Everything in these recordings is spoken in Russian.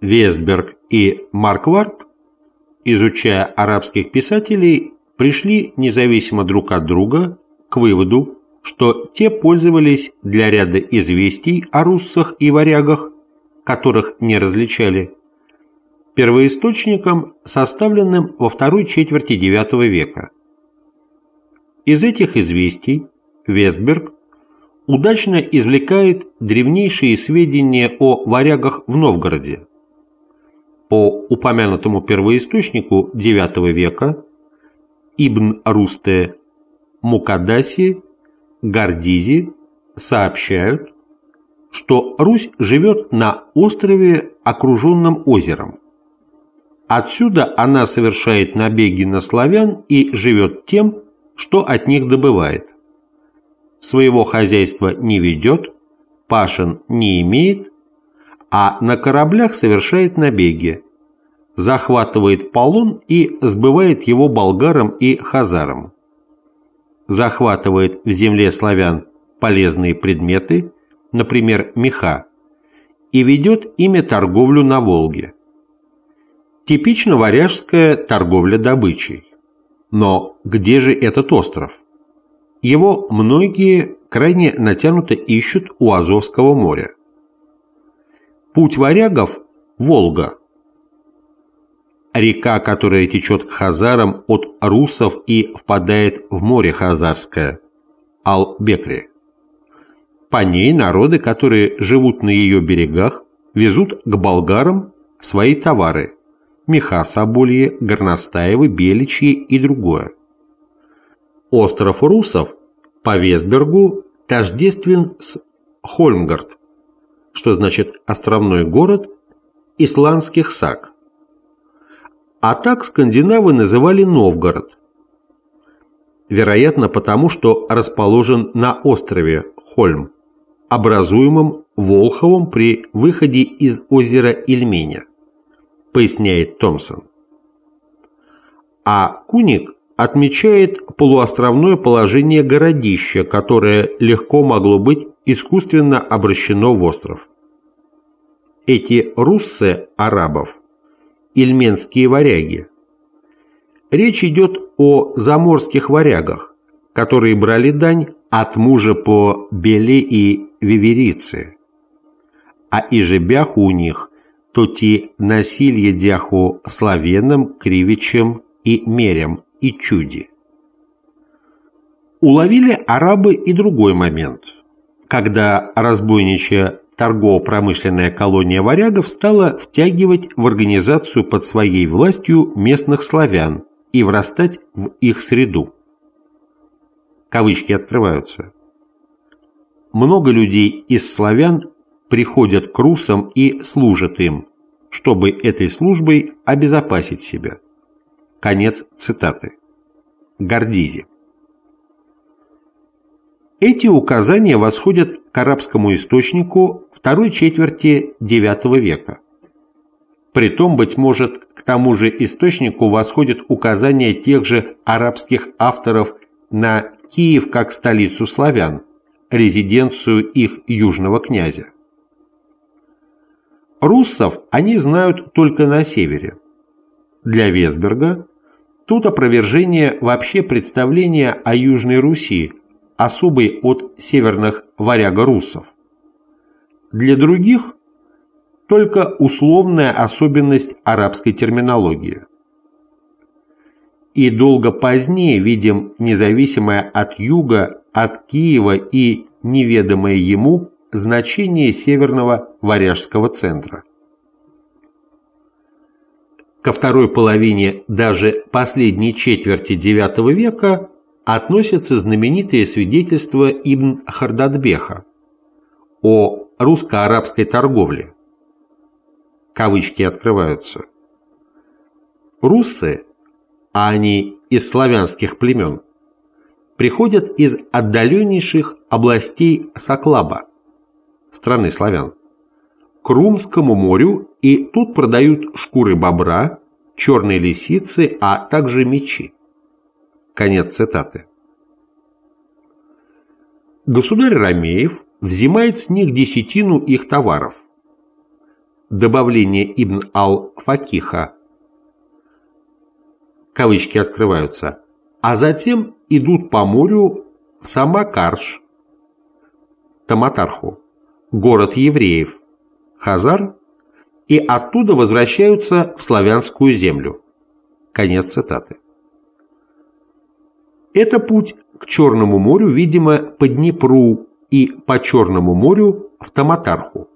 Вестберг и Марквард, изучая арабских писателей, пришли независимо друг от друга к выводу, что те пользовались для ряда известий о руссах и варягах, которых не различали, первоисточником, составленным во второй четверти IX века. Из этих известий Вестберг удачно извлекает древнейшие сведения о варягах в Новгороде. По упомянутому первоисточнику IX века Ибн Русте Мукадаси Гордизи сообщают, что Русь живет на острове, окруженном озером. Отсюда она совершает набеги на славян и живет тем, что от них добывает. Своего хозяйства не ведет, пашен не имеет, а на кораблях совершает набеги, захватывает полон и сбывает его болгарам и хазарам. Захватывает в земле славян полезные предметы, например, меха, и ведет ими торговлю на Волге. Типично варяжская торговля добычей. Но где же этот остров? Его многие крайне натянуто ищут у Азовского моря. Путь варягов – Волга. Река, которая течет к Хазарам от русов и впадает в море Хазарское – Ал-Бекри. По ней народы, которые живут на ее берегах, везут к болгарам свои товары – меха собольи, горностаевы, беличьи и другое. Остров Русов по Весбергу тождествен с Хольмгард, что значит «островной город» исландских саг. А так скандинавы называли Новгород. Вероятно, потому что расположен на острове Хольм, образуемом Волховом при выходе из озера Ильменя поясняет Томпсон. А Куник отмечает полуостровное положение городища, которое легко могло быть искусственно обращено в остров. Эти руссы арабов – ильменские варяги. Речь идет о заморских варягах, которые брали дань от мужа по Беле и Виверице, а и жебях у них то ти насилье дяху славянам, кривичам и мерям и чуди. Уловили арабы и другой момент, когда разбойничья торгово-промышленная колония варягов стала втягивать в организацию под своей властью местных славян и врастать в их среду. Кавычки открываются. Много людей из славян приходят к русам и служат им, чтобы этой службой обезопасить себя. Конец цитаты. Гордизи. Эти указания восходят к арабскому источнику второй четверти IX века. Притом, быть может, к тому же источнику восходят указания тех же арабских авторов на Киев как столицу славян, резиденцию их южного князя. Руссов они знают только на севере. Для Весберга тут опровержение вообще представления о Южной Руси, особой от северных варяго-руссов. Для других только условная особенность арабской терминологии. И долго позднее видим независимое от юга, от Киева и неведомое ему значение северного варяжского центра. Ко второй половине даже последней четверти IX века относятся знаменитые свидетельства Ибн Хардадбеха о русско-арабской торговле. Кавычки открываются. Руссы, а они из славянских племен, приходят из отдаленнейших областей Соклаба, страны славян, к Румскому морю и тут продают шкуры бобра, черные лисицы, а также мечи. Конец цитаты. Государь Ромеев взимает с них десятину их товаров. добавление Ибн ал-Факиха, кавычки открываются, а затем идут по морю в Самакарш, Таматарху, город евреев, Хазар, и оттуда возвращаются в славянскую землю. Конец цитаты. Это путь к Черному морю, видимо, по Днепру и по Черному морю в Таматарху.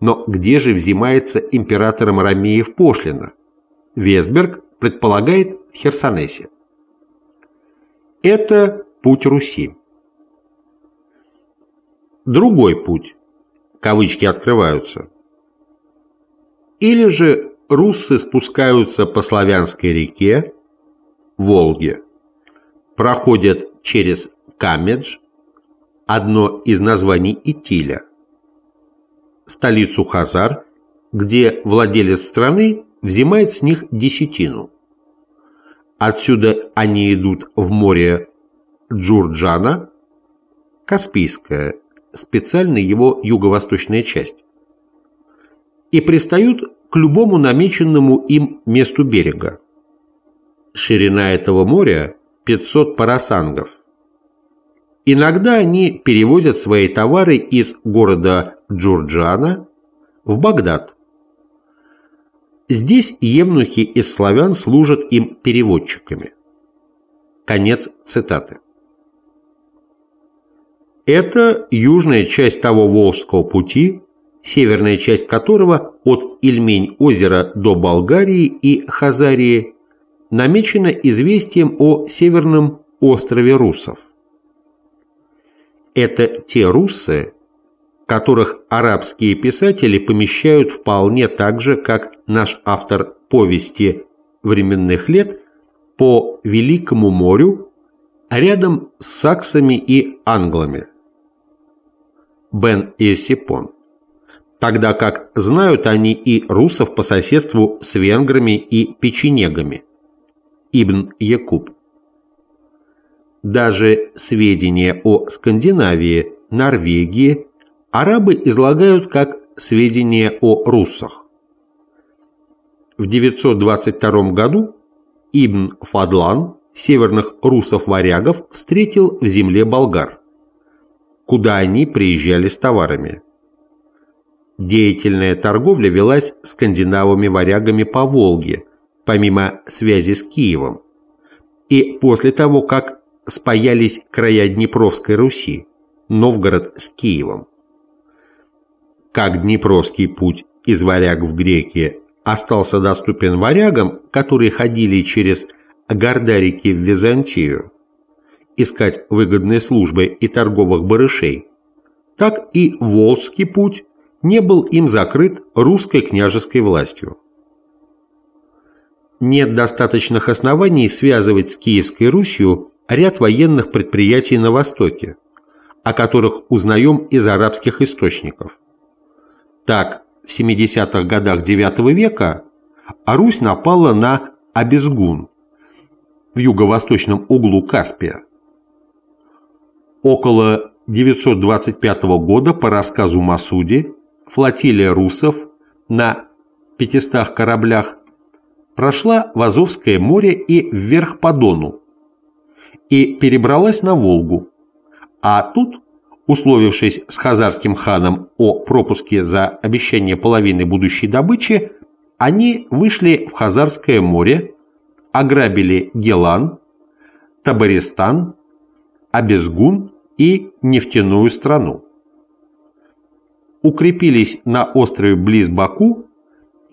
Но где же взимается императором Ромеев пошлина? Весберг предполагает в Херсонесе. Это путь Руси. Другой путь, кавычки открываются. Или же руссы спускаются по Славянской реке, Волге, проходят через Камедж, одно из названий Итиля, столицу Хазар, где владелец страны взимает с них десятину. Отсюда они идут в море Джурджана, Каспийское, специально его юго-восточная часть, и пристают к любому намеченному им месту берега. Ширина этого моря 500 парасангов. Иногда они перевозят свои товары из города Джурджана в Багдад. Здесь евнухи из славян служат им переводчиками. Конец цитаты. Это южная часть того Волжского пути, северная часть которого от Ильмень-озера до Болгарии и Хазарии намечена известием о северном острове Русов. Это те руссы, которых арабские писатели помещают вполне так же, как наш автор повести временных лет по Великому морю, рядом с саксами и англами. Бен Эссипон. Тогда как знают они и русов по соседству с венграми и печенегами. Ибн Якуб. Даже сведения о Скандинавии, Норвегии арабы излагают как сведения о руссах. В 922 году Ибн Фадлан северных русов-варягов встретил в земле болгар, куда они приезжали с товарами. Деятельная торговля велась скандинавами-варягами по Волге, помимо связи с Киевом. И после того, как спаялись края Днепровской Руси, Новгород с Киевом как Днепровский путь из варяг в греки остался доступен варягам, которые ходили через Гордарики в Византию, искать выгодной службы и торговых барышей, так и Волжский путь не был им закрыт русской княжеской властью. Нет достаточных оснований связывать с Киевской Русью ряд военных предприятий на Востоке, о которых узнаем из арабских источников. Так, в 70-х годах IX века Русь напала на Абезгун в юго-восточном углу Каспия. Около 925 года, по рассказу Масуди, флотилия русов на 500 кораблях прошла в Азовское море и вверх по Дону и перебралась на Волгу, а тут Условившись с хазарским ханом о пропуске за обещание половины будущей добычи, они вышли в Хазарское море, ограбили Гелан, Табаристан, Абезгун и нефтяную страну. Укрепились на острове близ Баку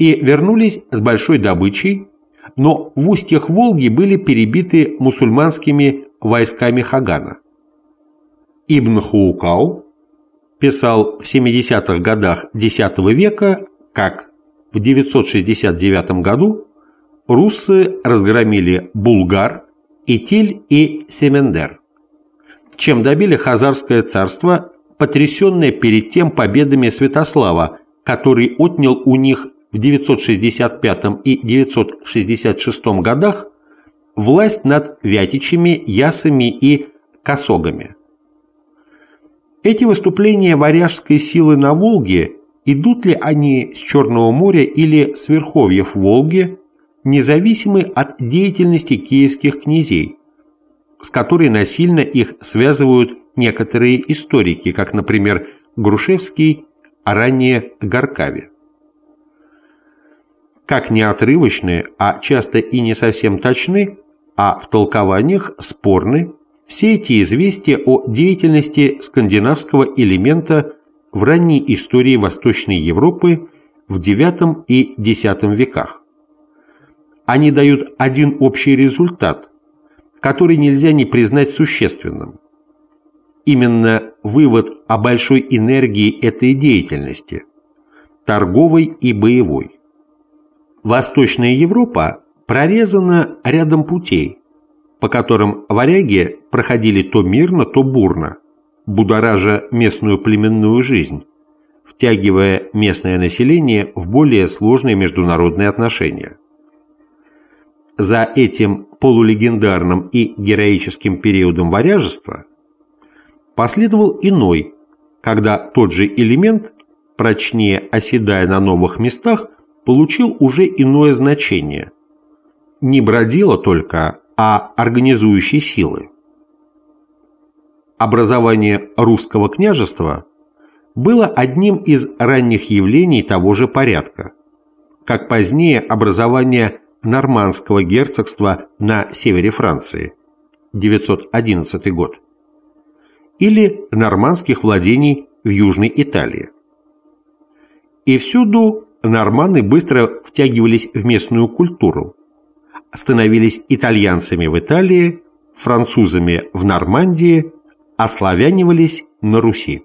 и вернулись с большой добычей, но в устьях Волги были перебиты мусульманскими войсками Хагана. Ибн Хуукау писал в 70-х годах X века, как в 969 году руссы разгромили Булгар, Итиль и Семендер, чем добили Хазарское царство, потрясенное перед тем победами Святослава, который отнял у них в 965 и 966 годах власть над Вятичами, Ясами и Косогами. Эти выступления варяжской силы на Волге идут ли они с Черного моря или с верховьев Волги, независимы от деятельности киевских князей, с которой насильно их связывают некоторые историки, как, например, Грушевский, а ранее Горкави. Как неотрывочны, а часто и не совсем точны, а в толкованиях спорны все эти известия о деятельности скандинавского элемента в ранней истории Восточной Европы в IX и X веках. Они дают один общий результат, который нельзя не признать существенным. Именно вывод о большой энергии этой деятельности, торговой и боевой. Восточная Европа прорезана рядом путей, по которым варяги проходили то мирно, то бурно, будоража местную племенную жизнь, втягивая местное население в более сложные международные отношения. За этим полулегендарным и героическим периодом варяжества последовал иной, когда тот же элемент, прочнее оседая на новых местах, получил уже иное значение. Не бродило только, а организующей силы. Образование русского княжества было одним из ранних явлений того же порядка, как позднее образование нормандского герцогства на севере Франции, 911 год, или нормандских владений в Южной Италии. И всюду норманы быстро втягивались в местную культуру, становились итальянцами в Италии, французами в Нормандии, ославянивались на Руси.